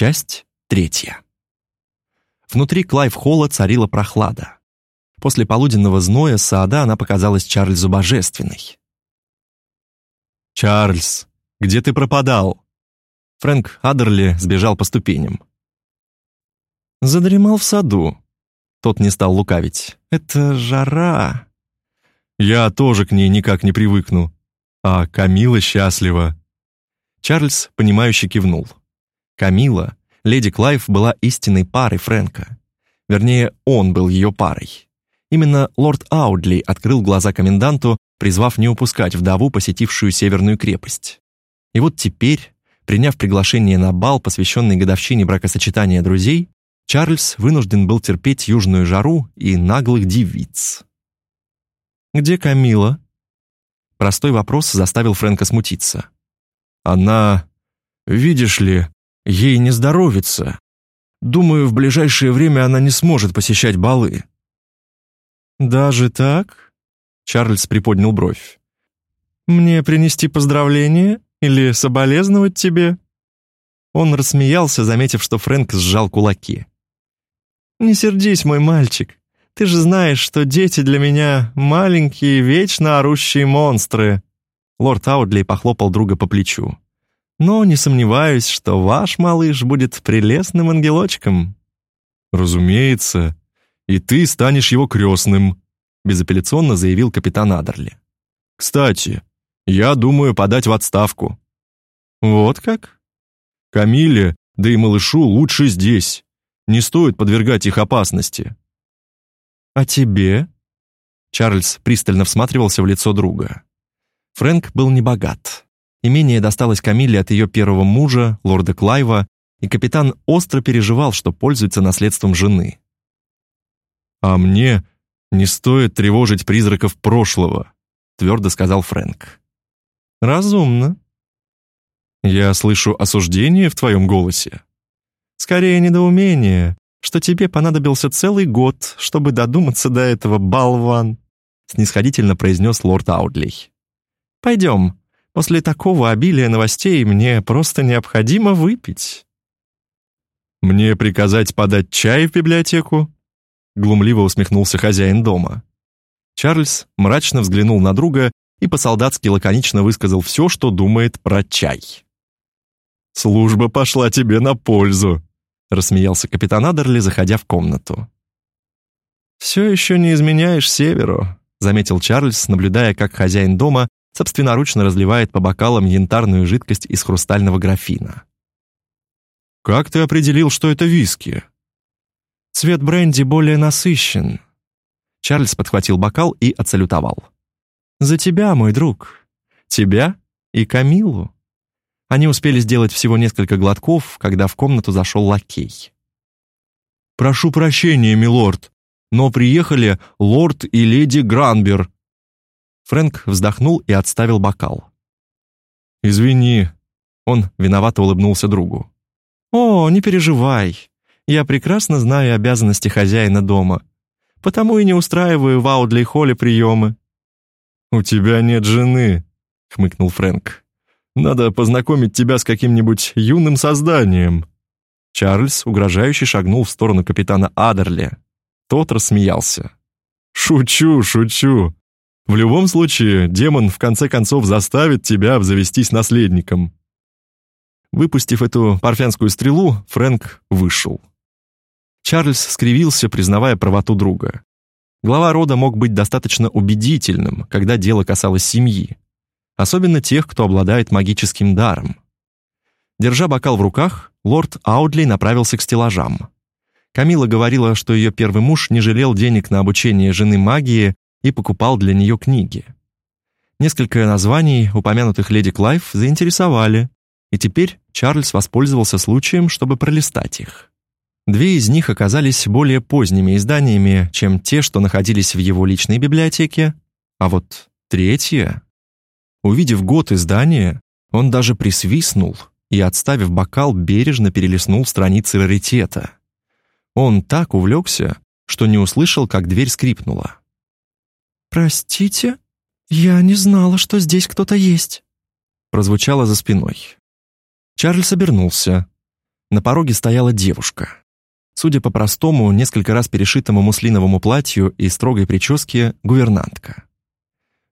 Часть третья. Внутри Клайв-холла царила прохлада. После полуденного зноя сада она показалась Чарльзу божественной. «Чарльз, где ты пропадал?» Фрэнк Адерли сбежал по ступеням. Задремал в саду. Тот не стал лукавить. «Это жара!» «Я тоже к ней никак не привыкну. А Камила счастлива». Чарльз, понимающе кивнул. Камила, леди Клайв, была истинной парой Фрэнка. Вернее, он был ее парой. Именно лорд Аудли открыл глаза коменданту, призвав не упускать вдову, посетившую Северную крепость. И вот теперь, приняв приглашение на бал, посвященный годовщине бракосочетания друзей, Чарльз вынужден был терпеть южную жару и наглых девиц. «Где Камила?» Простой вопрос заставил Фрэнка смутиться. «Она... Видишь ли, ей не здоровится. Думаю, в ближайшее время она не сможет посещать балы». «Даже так?» Чарльз приподнял бровь. «Мне принести поздравления или соболезновать тебе?» Он рассмеялся, заметив, что Фрэнк сжал кулаки. «Не сердись, мой мальчик. Ты же знаешь, что дети для меня маленькие, вечно орущие монстры». Лорд Аудли похлопал друга по плечу. «Но не сомневаюсь, что ваш малыш будет прелестным ангелочком». «Разумеется. И ты станешь его крестным», безапелляционно заявил капитан Адерли. «Кстати, я думаю подать в отставку». «Вот как?» «Камиле, да и малышу лучше здесь. Не стоит подвергать их опасности». «А тебе?» Чарльз пристально всматривался в лицо друга. Фрэнк был небогат. Имение досталось Камилле от ее первого мужа, лорда Клайва, и капитан остро переживал, что пользуется наследством жены. «А мне не стоит тревожить призраков прошлого», твердо сказал Фрэнк. «Разумно». «Я слышу осуждение в твоем голосе», Скорее недоумение, что тебе понадобился целый год, чтобы додуматься до этого, болван», снисходительно произнес лорд Аудлей. «Пойдем. После такого обилия новостей мне просто необходимо выпить». «Мне приказать подать чай в библиотеку?» Глумливо усмехнулся хозяин дома. Чарльз мрачно взглянул на друга и по-солдатски лаконично высказал все, что думает про чай. «Служба пошла тебе на пользу», рассмеялся капитан Адерли, заходя в комнату. «Все еще не изменяешь северу», заметил Чарльз, наблюдая, как хозяин дома собственноручно разливает по бокалам янтарную жидкость из хрустального графина. «Как ты определил, что это виски?» «Цвет бренди более насыщен». Чарльз подхватил бокал и отсалютовал. «За тебя, мой друг. Тебя и Камилу». Они успели сделать всего несколько глотков, когда в комнату зашел лакей. «Прошу прощения, милорд, но приехали лорд и леди Гранбер». Фрэнк вздохнул и отставил бокал. «Извини», — он виновато улыбнулся другу. «О, не переживай. Я прекрасно знаю обязанности хозяина дома, потому и не устраиваю в Аудли-холле приемы». «У тебя нет жены», — хмыкнул Фрэнк. Надо познакомить тебя с каким-нибудь юным созданием». Чарльз угрожающе шагнул в сторону капитана Адерли. Тот рассмеялся. «Шучу, шучу. В любом случае, демон в конце концов заставит тебя обзавестись наследником». Выпустив эту парфянскую стрелу, Фрэнк вышел. Чарльз скривился, признавая правоту друга. Глава рода мог быть достаточно убедительным, когда дело касалось семьи особенно тех, кто обладает магическим даром. Держа бокал в руках, лорд Аудли направился к стеллажам. Камила говорила, что ее первый муж не жалел денег на обучение жены магии и покупал для нее книги. Несколько названий, упомянутых леди Клайв, заинтересовали, и теперь Чарльз воспользовался случаем, чтобы пролистать их. Две из них оказались более поздними изданиями, чем те, что находились в его личной библиотеке, а вот третья Увидев год издания, он даже присвистнул и, отставив бокал, бережно перелистнул страницы раритета. Он так увлекся, что не услышал, как дверь скрипнула. «Простите, я не знала, что здесь кто-то есть», прозвучало за спиной. Чарльз обернулся. На пороге стояла девушка. Судя по простому, несколько раз перешитому муслиновому платью и строгой прическе, гувернантка.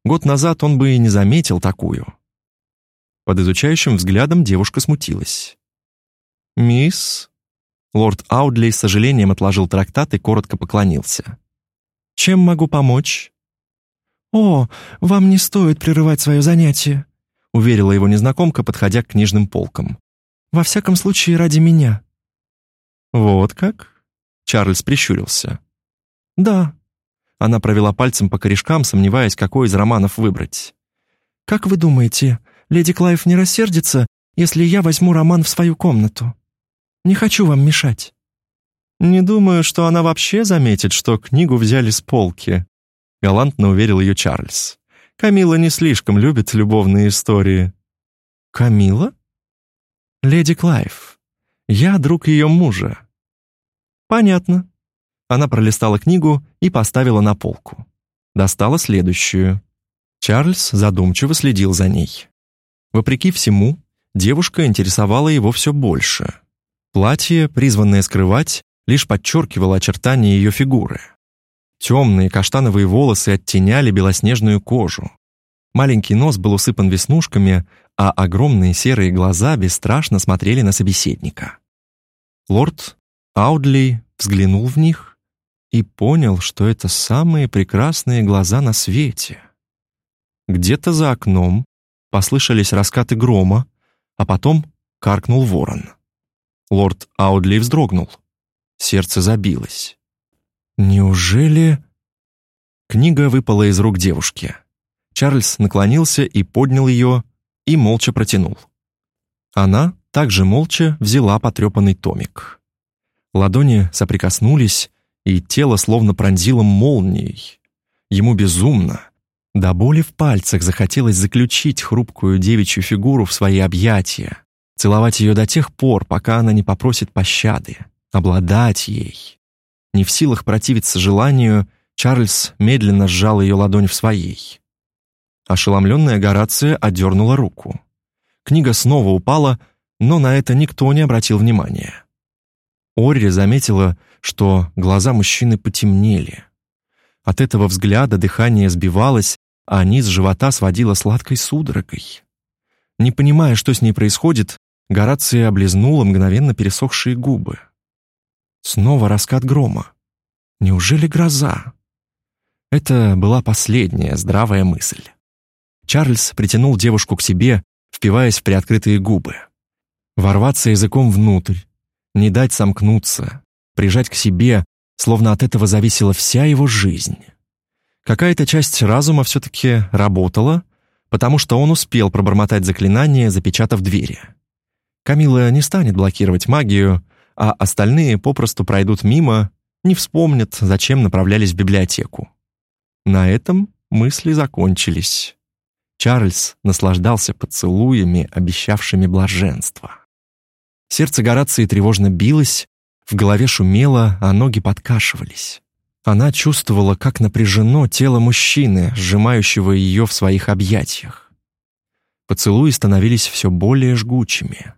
Год назад он бы и не заметил такую. Под изучающим взглядом девушка смутилась. «Мисс?» Лорд Аудли с сожалением отложил трактат и коротко поклонился. «Чем могу помочь?» «О, вам не стоит прерывать свое занятие», уверила его незнакомка, подходя к книжным полкам. «Во всяком случае, ради меня». «Вот как?» Чарльз прищурился. «Да». Она провела пальцем по корешкам, сомневаясь, какой из романов выбрать. «Как вы думаете, леди Клайв не рассердится, если я возьму роман в свою комнату? Не хочу вам мешать». «Не думаю, что она вообще заметит, что книгу взяли с полки», — галантно уверил ее Чарльз. «Камила не слишком любит любовные истории». «Камила?» «Леди Клайв. Я друг ее мужа». «Понятно». Она пролистала книгу и поставила на полку. Достала следующую. Чарльз задумчиво следил за ней. Вопреки всему, девушка интересовала его все больше. Платье, призванное скрывать, лишь подчеркивало очертания ее фигуры. Темные каштановые волосы оттеняли белоснежную кожу. Маленький нос был усыпан веснушками, а огромные серые глаза бесстрашно смотрели на собеседника. Лорд Аудли взглянул в них и понял, что это самые прекрасные глаза на свете. Где-то за окном послышались раскаты грома, а потом каркнул ворон. Лорд Аудли вздрогнул. Сердце забилось. Неужели... Книга выпала из рук девушки. Чарльз наклонился и поднял ее, и молча протянул. Она также молча взяла потрепанный томик. Ладони соприкоснулись, и тело словно пронзило молнией. Ему безумно, до боли в пальцах захотелось заключить хрупкую девичью фигуру в свои объятия, целовать ее до тех пор, пока она не попросит пощады, обладать ей. Не в силах противиться желанию, Чарльз медленно сжал ее ладонь в своей. Ошеломленная Горация отдернула руку. Книга снова упала, но на это никто не обратил внимания. Орри заметила, что глаза мужчины потемнели. От этого взгляда дыхание сбивалось, а низ живота сводило сладкой судорогой. Не понимая, что с ней происходит, Горация облизнула мгновенно пересохшие губы. Снова раскат грома. Неужели гроза? Это была последняя здравая мысль. Чарльз притянул девушку к себе, впиваясь в приоткрытые губы. Ворваться языком внутрь, не дать сомкнуться, прижать к себе, словно от этого зависела вся его жизнь. Какая-то часть разума все-таки работала, потому что он успел пробормотать заклинание, запечатав двери. Камила не станет блокировать магию, а остальные попросту пройдут мимо, не вспомнят, зачем направлялись в библиотеку. На этом мысли закончились. Чарльз наслаждался поцелуями, обещавшими блаженство. Сердце Горации тревожно билось, в голове шумело, а ноги подкашивались. Она чувствовала, как напряжено тело мужчины, сжимающего ее в своих объятиях. Поцелуи становились все более жгучими.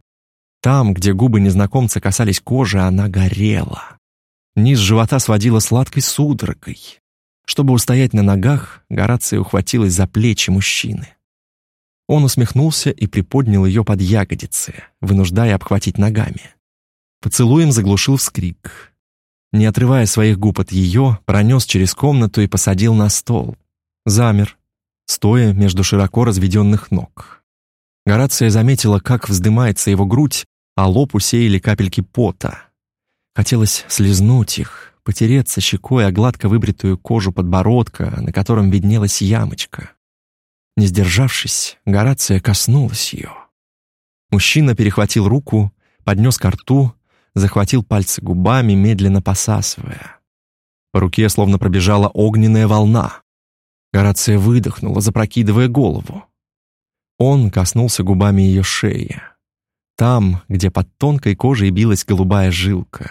Там, где губы незнакомца касались кожи, она горела. Низ живота сводила сладкой судорогой. Чтобы устоять на ногах, Горация ухватилась за плечи мужчины. Он усмехнулся и приподнял ее под ягодицы, вынуждая обхватить ногами. Поцелуем заглушил вскрик. Не отрывая своих губ от ее, пронес через комнату и посадил на стол. Замер, стоя между широко разведенных ног. Горация заметила, как вздымается его грудь, а лоб усеяли капельки пота. Хотелось слезнуть их, потереться щекой о гладко выбритую кожу подбородка, на котором виднелась ямочка. Не сдержавшись, Горация коснулась ее. Мужчина перехватил руку, поднес ко рту, захватил пальцы губами, медленно посасывая. По руке словно пробежала огненная волна. Горация выдохнула, запрокидывая голову. Он коснулся губами ее шеи. Там, где под тонкой кожей билась голубая жилка.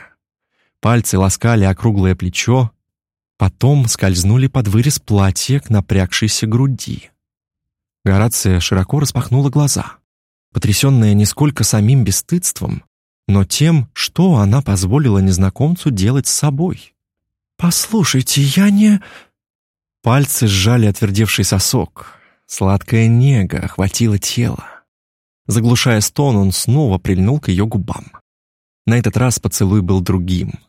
Пальцы ласкали округлое плечо, потом скользнули под вырез платья к напрягшейся груди. Горация широко распахнула глаза. Потрясенная не сколько самим бесстыдством, но тем, что она позволила незнакомцу делать с собой. «Послушайте, я не...» Пальцы сжали отвердевший сосок. Сладкая нега охватила тело. Заглушая стон, он снова прильнул к ее губам. На этот раз поцелуй был другим.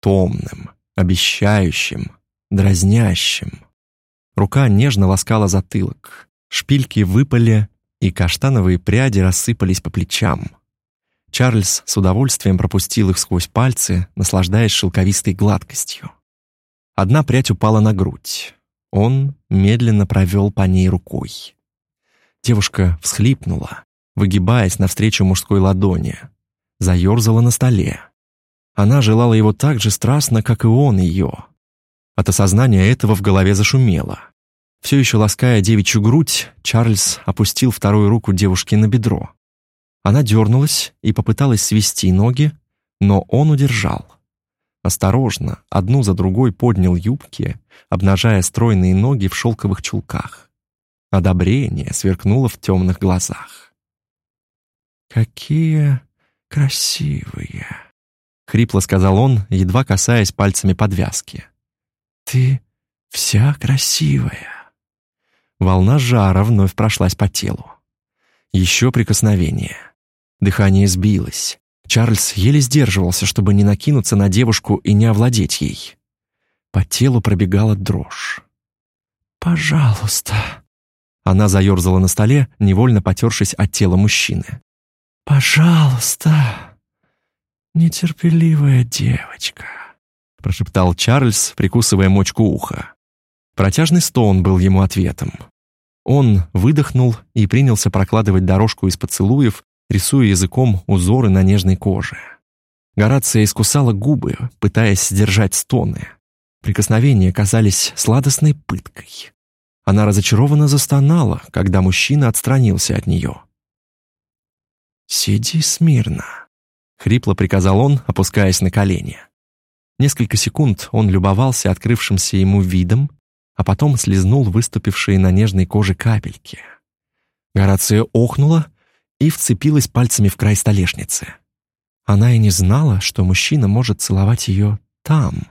Томным, обещающим, дразнящим. Рука нежно ласкала затылок. Шпильки выпали, и каштановые пряди рассыпались по плечам. Чарльз с удовольствием пропустил их сквозь пальцы, наслаждаясь шелковистой гладкостью. Одна прядь упала на грудь. Он медленно провел по ней рукой. Девушка всхлипнула, выгибаясь навстречу мужской ладони. Заерзала на столе. Она желала его так же страстно, как и он ее. От осознания этого в голове зашумело. Все еще лаская девичью грудь, Чарльз опустил вторую руку девушки на бедро. Она дернулась и попыталась свести ноги, но он удержал. Осторожно, одну за другой поднял юбки, обнажая стройные ноги в шелковых чулках. Одобрение сверкнуло в темных глазах. «Какие красивые!» — хрипло сказал он, едва касаясь пальцами подвязки. «Ты вся красивая!» Волна жара вновь прошлась по телу. Еще прикосновение — Дыхание сбилось. Чарльз еле сдерживался, чтобы не накинуться на девушку и не овладеть ей. По телу пробегала дрожь. «Пожалуйста». Она заерзала на столе, невольно потершись от тела мужчины. «Пожалуйста, нетерпеливая девочка», прошептал Чарльз, прикусывая мочку уха. Протяжный стон был ему ответом. Он выдохнул и принялся прокладывать дорожку из поцелуев, рисуя языком узоры на нежной коже. Горация искусала губы, пытаясь сдержать стоны. Прикосновения казались сладостной пыткой. Она разочарованно застонала, когда мужчина отстранился от нее. «Сиди смирно», — хрипло приказал он, опускаясь на колени. Несколько секунд он любовался открывшимся ему видом, а потом слезнул выступившие на нежной коже капельки. Горация охнула и вцепилась пальцами в край столешницы. Она и не знала, что мужчина может целовать ее там.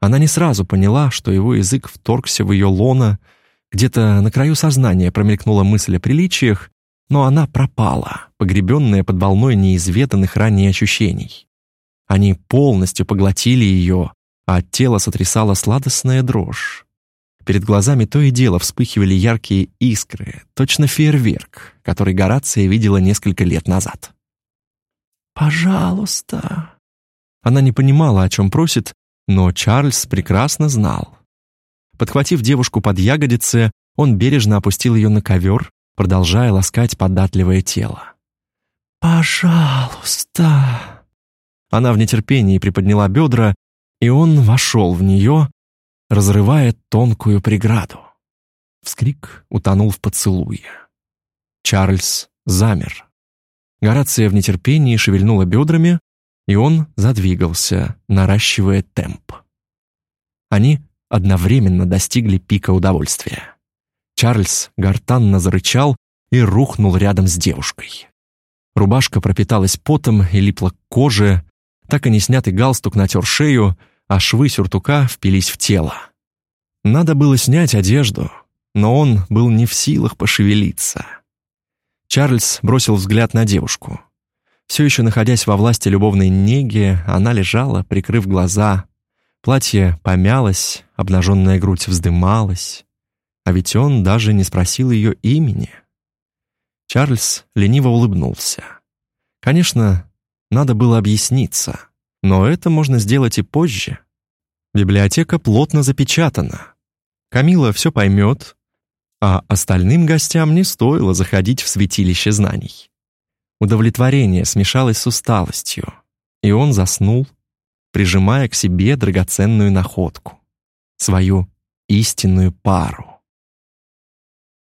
Она не сразу поняла, что его язык вторгся в ее лоно, где-то на краю сознания промелькнула мысль о приличиях, но она пропала, погребенная под волной неизведанных ранее ощущений. Они полностью поглотили ее, а тело сотрясала сладостная дрожь. Перед глазами то и дело вспыхивали яркие искры, точно фейерверк, который Горация видела несколько лет назад. «Пожалуйста». Она не понимала, о чем просит, но Чарльз прекрасно знал. Подхватив девушку под ягодицы, он бережно опустил ее на ковер, продолжая ласкать податливое тело. «Пожалуйста». Она в нетерпении приподняла бедра, и он вошел в нее, разрывая тонкую преграду. Вскрик утонул в поцелуе. Чарльз замер. Горация в нетерпении шевельнула бедрами, и он задвигался, наращивая темп. Они одновременно достигли пика удовольствия. Чарльз гортанно зарычал и рухнул рядом с девушкой. Рубашка пропиталась потом и липла к коже, так и не снятый галстук натер шею, а швы сюртука впились в тело. Надо было снять одежду, но он был не в силах пошевелиться. Чарльз бросил взгляд на девушку. Все еще находясь во власти любовной неги, она лежала, прикрыв глаза. Платье помялось, обнаженная грудь вздымалась. А ведь он даже не спросил ее имени. Чарльз лениво улыбнулся. Конечно, надо было объясниться, но это можно сделать и позже. Библиотека плотно запечатана. Камила все поймет, а остальным гостям не стоило заходить в святилище знаний. Удовлетворение смешалось с усталостью, и он заснул, прижимая к себе драгоценную находку, свою истинную пару.